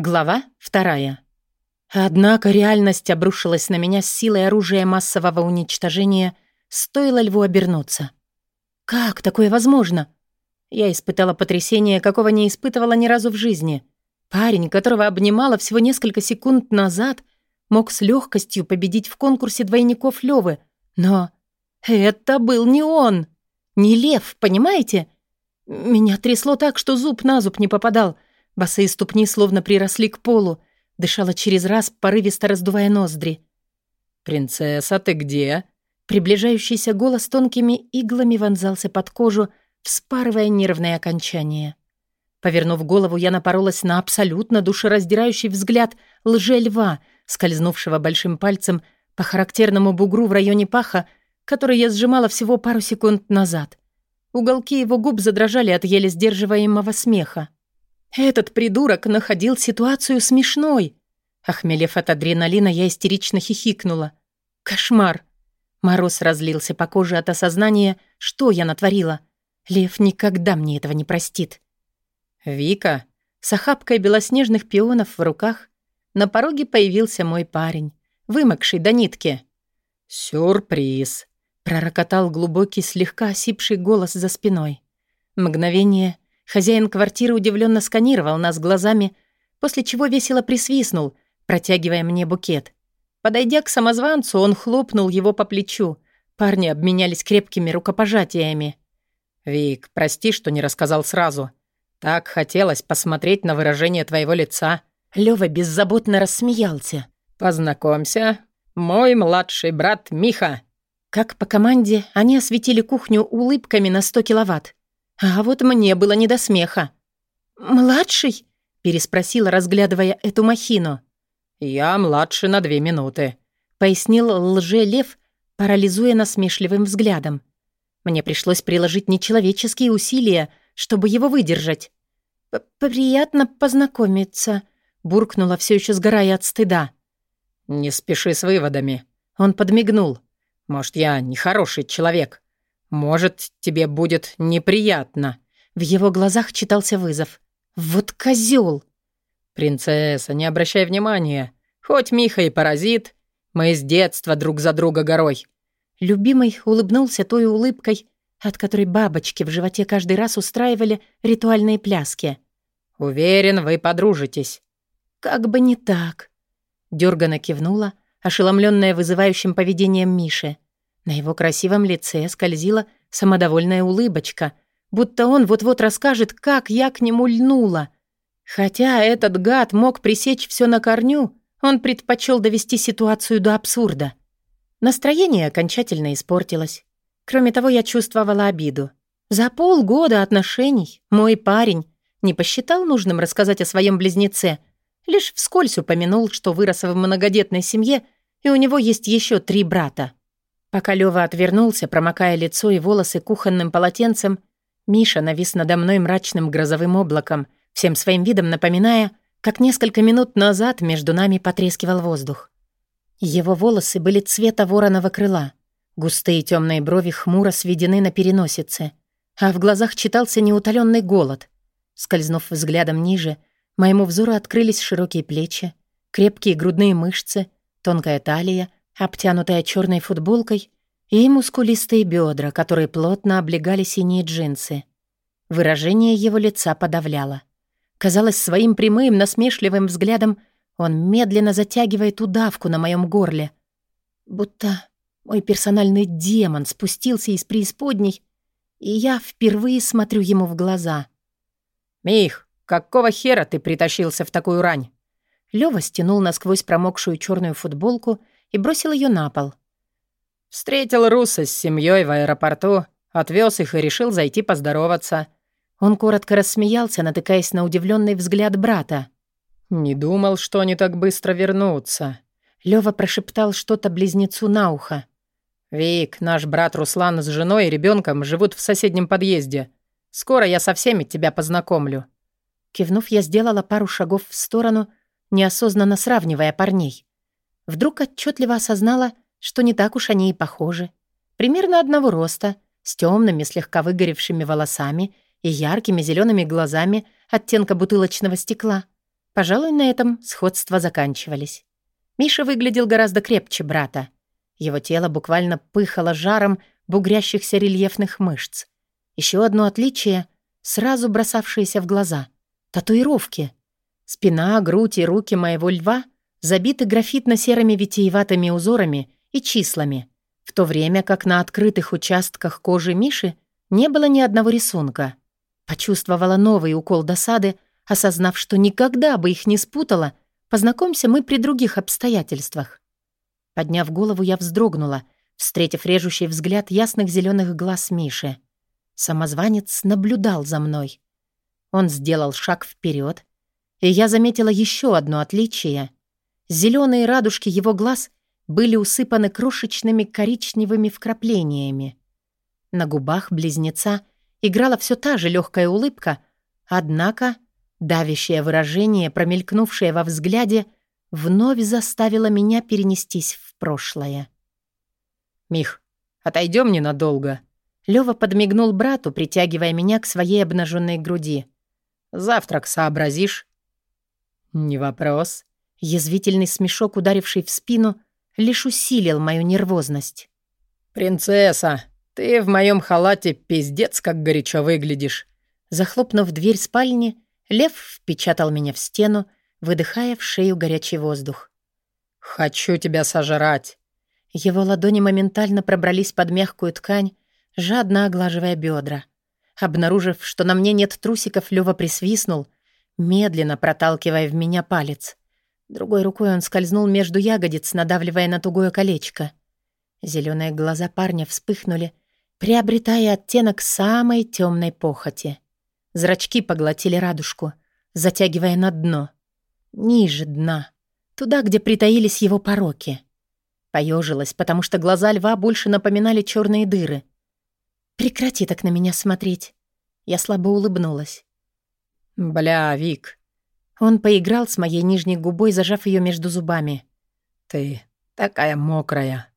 Глава вторая. Однако реальность обрушилась на меня с силой оружия массового уничтожения, стоило льву обернуться. Как такое возможно? Я испытала потрясение, какого не испытывала ни разу в жизни. Парень, которого обнимала всего несколько секунд назад, мог с легкостью победить в конкурсе двойников Левы. Но это был не он. Не лев, понимаете? Меня трясло так, что зуб на зуб не попадал — Босые ступни словно приросли к полу, дышала через раз, порывисто раздувая ноздри. «Принцесса, ты где?» Приближающийся голос тонкими иглами вонзался под кожу, вспарывая нервные окончания. Повернув голову, я напоролась на абсолютно душераздирающий взгляд лже-льва, скользнувшего большим пальцем по характерному бугру в районе паха, который я сжимала всего пару секунд назад. Уголки его губ задрожали от еле сдерживаемого смеха. Этот придурок находил ситуацию смешной. Охмелев от адреналина, я истерично хихикнула. Кошмар. Мороз разлился по коже от осознания, что я натворила. Лев никогда мне этого не простит. «Вика!» С охапкой белоснежных пионов в руках на пороге появился мой парень, вымокший до нитки. «Сюрприз!» — пророкотал глубокий, слегка осипший голос за спиной. Мгновение — Хозяин квартиры удивленно сканировал нас глазами, после чего весело присвистнул, протягивая мне букет. Подойдя к самозванцу, он хлопнул его по плечу. Парни обменялись крепкими рукопожатиями. «Вик, прости, что не рассказал сразу. Так хотелось посмотреть на выражение твоего лица». Лёва беззаботно рассмеялся. «Познакомься, мой младший брат Миха». Как по команде, они осветили кухню улыбками на 100 киловатт. А вот мне было не до смеха. «Младший?» — переспросила, разглядывая эту махину. «Я младше на две минуты», — пояснил лже-лев, парализуя насмешливым взглядом. Мне пришлось приложить нечеловеческие усилия, чтобы его выдержать. «Приятно познакомиться», — буркнула, все еще сгорая от стыда. «Не спеши с выводами». Он подмигнул. «Может, я нехороший человек, может, тебе будет неприятно». В его глазах читался вызов. «Вот козел! «Принцесса, не обращай внимания. Хоть Миха и паразит, мы с детства друг за друга горой». Любимый улыбнулся той улыбкой, от которой бабочки в животе каждый раз устраивали ритуальные пляски. «Уверен, вы подружитесь». «Как бы не так». Дёргана кивнула, ошеломленная вызывающим поведением Миши. На его красивом лице скользила самодовольная улыбочка, будто он вот-вот расскажет, как я к нему льнула. Хотя этот гад мог пресечь все на корню, он предпочел довести ситуацию до абсурда. Настроение окончательно испортилось. Кроме того, я чувствовала обиду. За полгода отношений мой парень не посчитал нужным рассказать о своем близнеце, лишь вскользь упомянул, что вырос в многодетной семье, и у него есть еще три брата. Пока Лёва отвернулся, промокая лицо и волосы кухонным полотенцем, Миша навис надо мной мрачным грозовым облаком, всем своим видом напоминая, как несколько минут назад между нами потрескивал воздух. Его волосы были цвета вороного крыла, густые темные брови хмуро сведены на переносице, а в глазах читался неутоленный голод. Скользнув взглядом ниже, моему взору открылись широкие плечи, крепкие грудные мышцы, тонкая талия — обтянутая черной футболкой, и мускулистые бедра, которые плотно облегали синие джинсы. Выражение его лица подавляло. Казалось, своим прямым, насмешливым взглядом он медленно затягивает удавку на моем горле. Будто мой персональный демон спустился из преисподней, и я впервые смотрю ему в глаза. «Мих, какого хера ты притащился в такую рань?» Лёва стянул насквозь промокшую черную футболку и бросил ее на пол. «Встретил Руса с семьей в аэропорту, отвез их и решил зайти поздороваться». Он коротко рассмеялся, натыкаясь на удивленный взгляд брата. «Не думал, что они так быстро вернутся». Лёва прошептал что-то близнецу на ухо. «Вик, наш брат Руслан с женой и ребенком живут в соседнем подъезде. Скоро я со всеми тебя познакомлю». Кивнув, я сделала пару шагов в сторону, неосознанно сравнивая парней. Вдруг отчетливо осознала, что не так уж они и похожи. Примерно одного роста, с темными, слегка выгоревшими волосами и яркими зелеными глазами оттенка бутылочного стекла. Пожалуй, на этом сходства заканчивались. Миша выглядел гораздо крепче брата. Его тело буквально пыхало жаром бугрящихся рельефных мышц. Еще одно отличие, сразу бросавшееся в глаза — татуировки. Спина, грудь и руки моего льва забиты графитно-серыми витиеватыми узорами и числами, в то время как на открытых участках кожи Миши не было ни одного рисунка. Почувствовала новый укол досады, осознав, что никогда бы их не спутала, познакомься мы при других обстоятельствах. Подняв голову, я вздрогнула, встретив режущий взгляд ясных зеленых глаз Миши. Самозванец наблюдал за мной. Он сделал шаг вперед, и я заметила еще одно отличие. Зеленые радужки его глаз были усыпаны крошечными коричневыми вкраплениями. На губах близнеца играла все та же легкая улыбка, однако давящее выражение, промелькнувшее во взгляде, вновь заставило меня перенестись в прошлое. «Мих, отойдем ненадолго». Лёва подмигнул брату, притягивая меня к своей обнаженной груди. «Завтрак сообразишь?» «Не вопрос». Язвительный смешок, ударивший в спину, лишь усилил мою нервозность. «Принцесса, ты в моем халате пиздец как горячо выглядишь». Захлопнув дверь спальни, лев впечатал меня в стену, выдыхая в шею горячий воздух. «Хочу тебя сожрать». Его ладони моментально пробрались под мягкую ткань, жадно оглаживая бедра. Обнаружив, что на мне нет трусиков, Лёва присвистнул, медленно проталкивая в меня палец. Другой рукой он скользнул между ягодиц, надавливая на тугое колечко. Зеленые глаза парня вспыхнули, приобретая оттенок самой темной похоти. Зрачки поглотили радужку, затягивая на дно. Ниже дна, туда, где притаились его пороки. Поежилась, потому что глаза льва больше напоминали черные дыры. «Прекрати так на меня смотреть!» Я слабо улыбнулась. «Бля, Вик!» Он поиграл с моей нижней губой, зажав ее между зубами. «Ты такая мокрая!»